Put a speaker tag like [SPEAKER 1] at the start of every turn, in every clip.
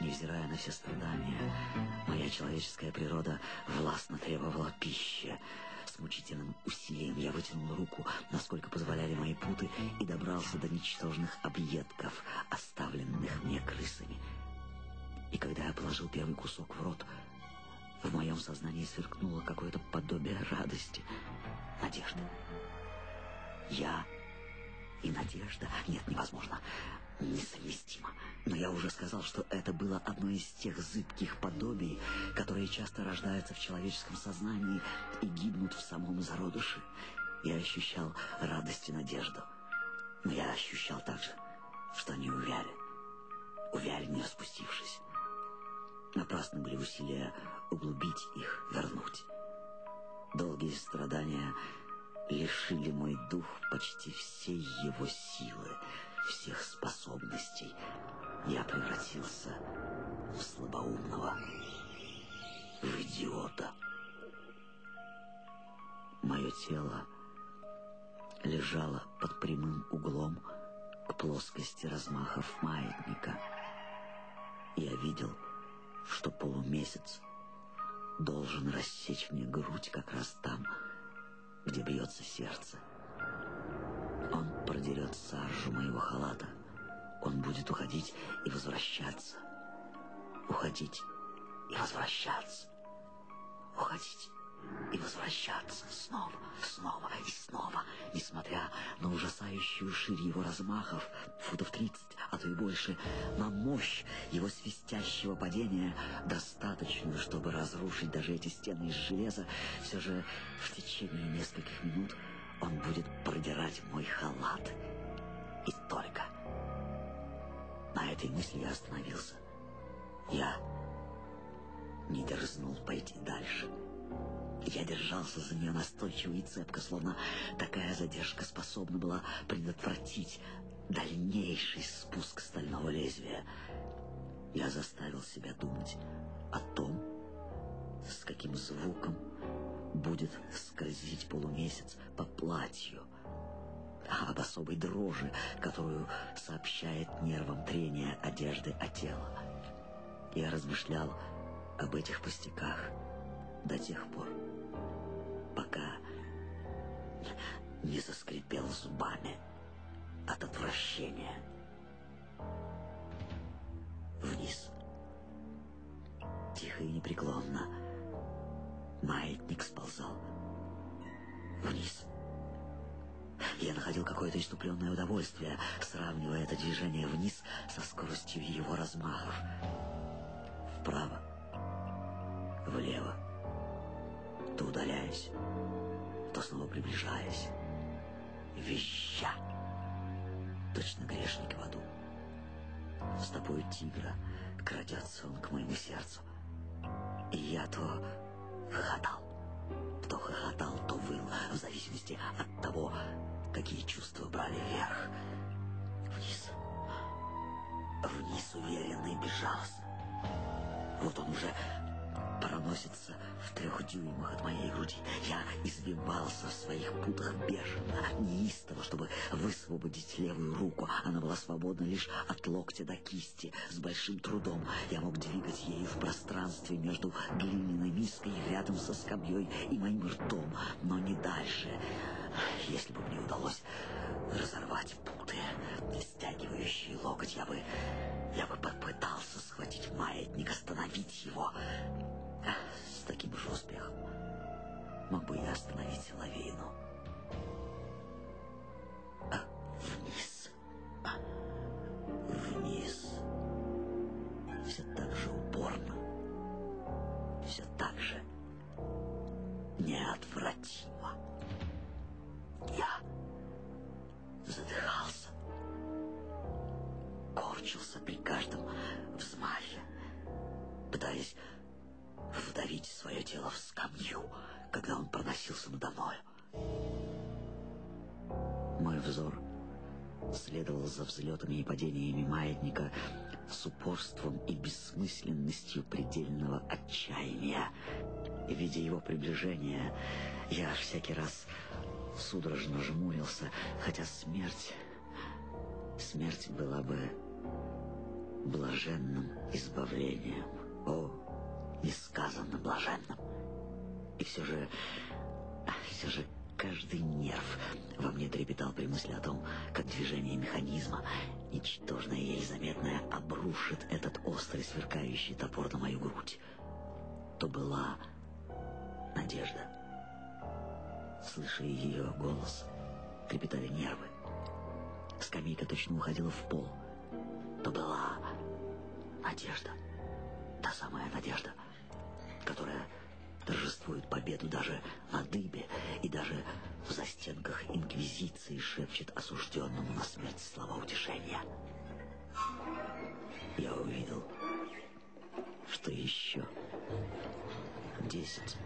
[SPEAKER 1] Невзирая на все страдания, моя человеческая природа властно требовала пищи. С мучительным усилием я вытянул руку, насколько позволяли мои путы, и добрался до ничтожных объедков, оставленных мне крысами. И когда я положил первый кусок в рот, в моем сознании сверкнуло какое-то подобие радости, надежды. Я и надежда. Нет, невозможно. Несовместимо. Но я уже сказал, что это было одно из тех зыбких подобий, которые часто рождаются в человеческом сознании и гибнут в самом зародыше. Я ощущал радость и надежду. Но я ощущал также, что они увяли. Увяли, не распустившись. Напрасно были усилия углубить их, вернуть. Долгие страдания лишили мой дух почти всей его силы, всех способностей. Я превратился в слабоумного, в идиота. Мое тело лежало под прямым углом к плоскости размахов маятника. Я видел, что полумесяц должен рассечь мне грудь как раз там, где бьется сердце. Он продерет саржу моего халата. Он будет уходить и возвращаться. Уходить и возвращаться. Уходить и возвращаться снова, снова и снова, несмотря на ужасающую ширь его размахов, футов тридцать, а то и больше, на мощь его свистящего падения, достаточную, чтобы разрушить даже эти стены из железа, все же в течение нескольких минут он будет продирать мой халат. Этой мысли я остановился. Я не дерзнул пойти дальше. Я держался за нее настойчиво и цепко, словно такая задержка способна была предотвратить дальнейший спуск стального лезвия. Я заставил себя думать о том, с каким звуком будет скользить полумесяц по платью, об особой дрожи, которую сообщает нервам трение одежды о тело. Я размышлял об этих пустяках до тех пор, пока не заскрипел зубами от отвращения. Вниз. Тихо и непреклонно. Маятник сползал. Вниз. Я находил какое-то иступленное удовольствие, сравнивая это движение вниз со скоростью его размахов. Вправо. Влево то удаляясь, то снова приближаясь, веща, точно грешник в аду. Стопою тигра крадется он к моему сердцу, и я то хохотал, то хохотал, то выл, в зависимости от того, какие чувства брали вверх. Вниз, вниз уверенно и безжалостно. Вот он уже проносится в трех дюймах от моей груди. Я избивался в своих путах бешено, неистово, чтобы высвободить левую руку. Она была свободна лишь от локтя до кисти. С большим трудом я мог двигать ею в пространстве между глиняной миской рядом со скамьей и моим ртом, но не дальше. Если бы мне удалось разорвать путы, стягивающие локоть, я бы... Я бы попытался схватить маятник, остановить его. С таким же успехом мог бы я остановить лавину. А вниз. А вниз. Все так же упорно. Все так же неотвратимо. Я задыхался. Корчился при каждом взмахе, пытаясь вдавить свое тело в скамью, когда он проносился надо мною. Мой взор следовал за взлетами и падениями маятника с упорством и бессмысленностью предельного отчаяния. И, видя его приближение, я всякий раз судорожно жмурился, хотя смерть... Смерть была бы блаженным избавлением. О, несказанно блаженным. И все же, все же каждый нерв во мне трепетал при мысли о том, как движение механизма, ничтожное еле заметное, обрушит этот острый сверкающий топор на мою грудь. То была надежда. Слыша ее голос, трепетали нервы. Скамейка точно уходила в пол. То была надежда. Та самая надежда, победу даже на дыбе и даже в застенках Инквизиции шепчет осужденному на смерть слова утешения. Я увидел, что еще десять,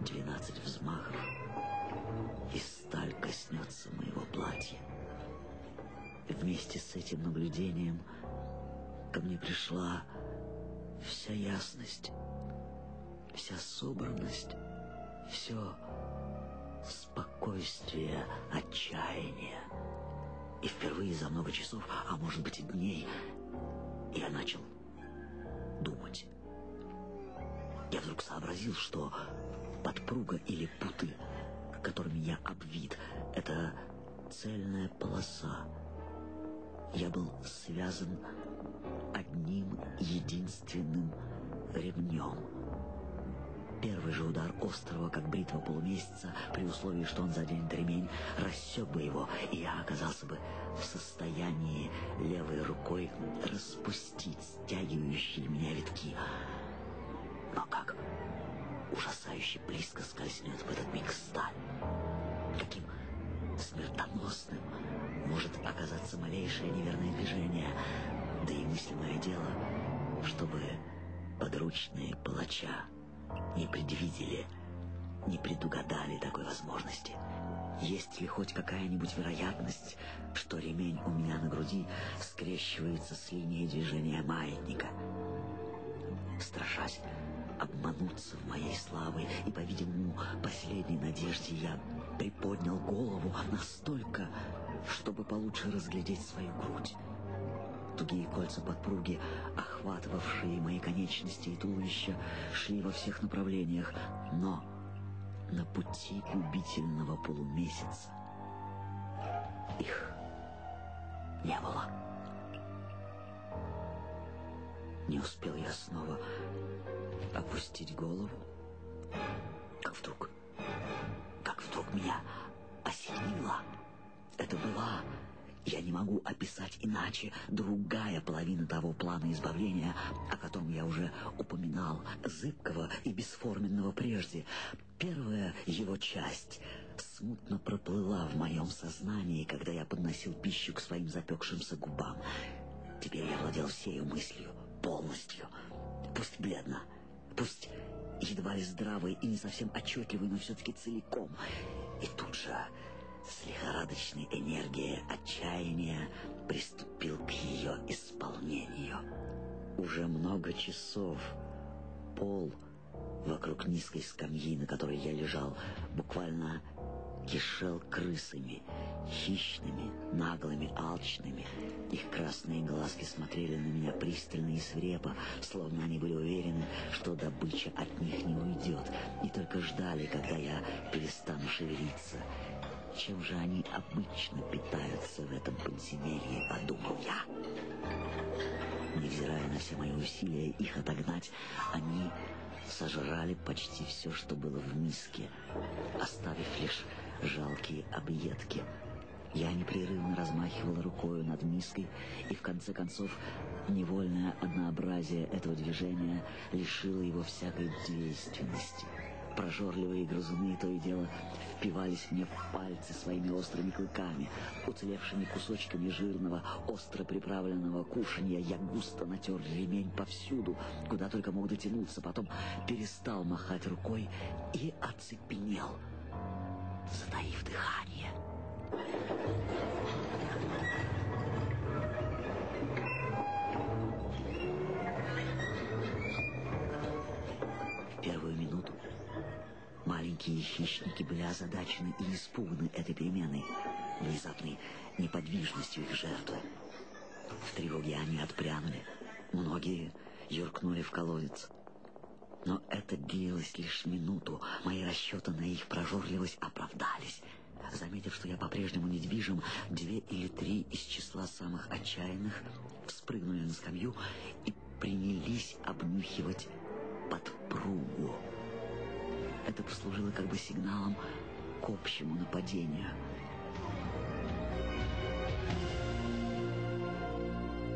[SPEAKER 1] двенадцать взмахов, и сталь коснется моего платья. Вместе с этим наблюдением ко мне пришла вся ясность, вся собранность, все спокойствие, отчаяние. И впервые за много часов, а может быть и дней, я начал думать. Я вдруг сообразил, что подпруга или путы, которыми я обвит, это цельная полоса, я был связан одним единственным ремнем. Первый же удар острова, как бритва полумесяца, при условии, что он заденет ремень, рассек бы его, и я оказался бы в состоянии левой рукой распустить стягивающие меня витки. Но как ужасающе близко скользнет в этот миг сталь. Каким смертоносным может оказаться малейшее неверное движение. Да и мыслимое дело, чтобы подручные палача не предвидели, не предугадали такой возможности. Есть ли хоть какая-нибудь вероятность, что ремень у меня на груди скрещивается с линией движения маятника? Страшась обмануться в моей славе и, по-видимому, последней надежде я приподнял голову настолько, чтобы получше разглядеть свою грудь. Тугие кольца подпруги, охватывавшие мои конечности и туловище, шли во всех направлениях, но на пути губительного полумесяца их не было. Не успел я снова опустить голову, как вдруг, я не могу описать иначе, другая половина того плана избавления, о котором я уже упоминал, зыбкого и бесформенного прежде. Первая его часть смутно проплыла в моем сознании, когда я подносил пищу к своим запекшимся губам. Теперь я владел всею мыслью, полностью, пусть бледно, пусть едва ли здравый и не совсем отчетливый, но все-таки целиком. И тут же с лихорадочной энергией отчаяния приступил к ее исполнению. Уже много часов пол вокруг низкой скамьи, на которой я лежал, буквально кишел крысами, хищными, наглыми, алчными. Их красные глазки смотрели на меня пристально и свирепо, словно они были уверены, что добыча от них не уйдет, и только ждали, когда я перестану шевелиться. Чем же они обычно питаются в этом подземелье, подумал я. Невзирая на все мои усилия их отогнать, они сожрали почти все, что было в миске, оставив лишь жалкие объедки. Я непрерывно размахивал рукою над миской, и в конце концов невольное однообразие этого движения лишило его всякой действенности. Прожорливые грызуны то и дело впивались мне в пальцы своими острыми клыками. Уцелевшими кусочками жирного, остро приправленного кушанья я густо натер ремень повсюду, куда только мог дотянуться, потом перестал махать рукой и оцепенел, затаив дыхание. Маленькие хищники были озадачены и испуганы этой переменой, внезапной неподвижностью их жертвы. В тревоге они отпрянули, Многие юркнули в колодец. Но это длилось лишь минуту. Мои расчеты на их прожорливость оправдались. Заметив, что я по-прежнему недвижим, две или три из числа самых отчаянных вспрыгнули на скамью и принялись обнюхивать подпругу. Это послужило как бы сигналом к общему нападению —